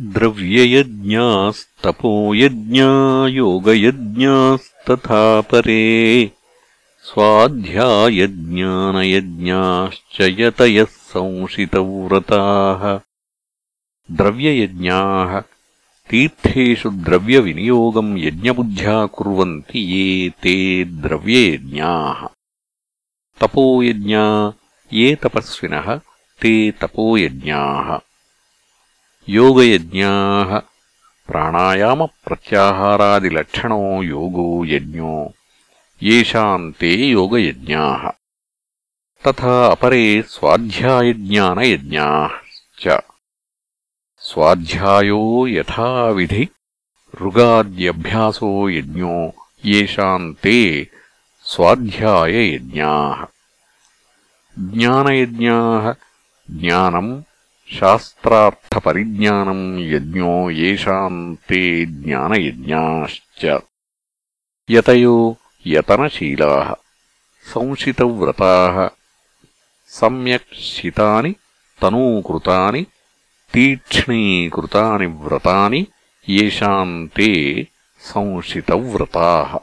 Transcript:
द्रव्ययज्ञास्तपोयज्ञा योगयज्ञास्तथा परे। स्वाध्यायज्ञानयज्ञाश्च यतयः संशितव्रताः द्रव्ययज्ञाः तीर्थेषु द्रव्यविनियोगम् यज्ञबुद्ध्या कुर्वन्ति ये ते द्रव्ययज्ञाः। तपोयज्ञा ये तपस्विनः ते तपोयज्ञाः योगयज्ञाः। प्राणायामप्रत्याहारादिलक्षणो योगो यज्ञो। येषाम् ते योगयज्ञाः। तथा अपरे स्वाध्यायज्ञानयज्ञाश्च स्वाध्यायो यथाविधि ऋगाद्यभ्यासो यज्ञो। येषाम् ते स्वाध्याययज्ञाः। ज्ञानयज्ञाः ज्ञानम् शास्त्रार्थपरिज्ञानम् यज्ञो येषाम् ते ज्ञानयज्ञाश्च। यतयो यतनशीलाः संशितव्रताः सम्यक् शितानि तनूकृतानि तीक्ष्णीकृतानि व्रतानि येषाम् ते संशितव्रताः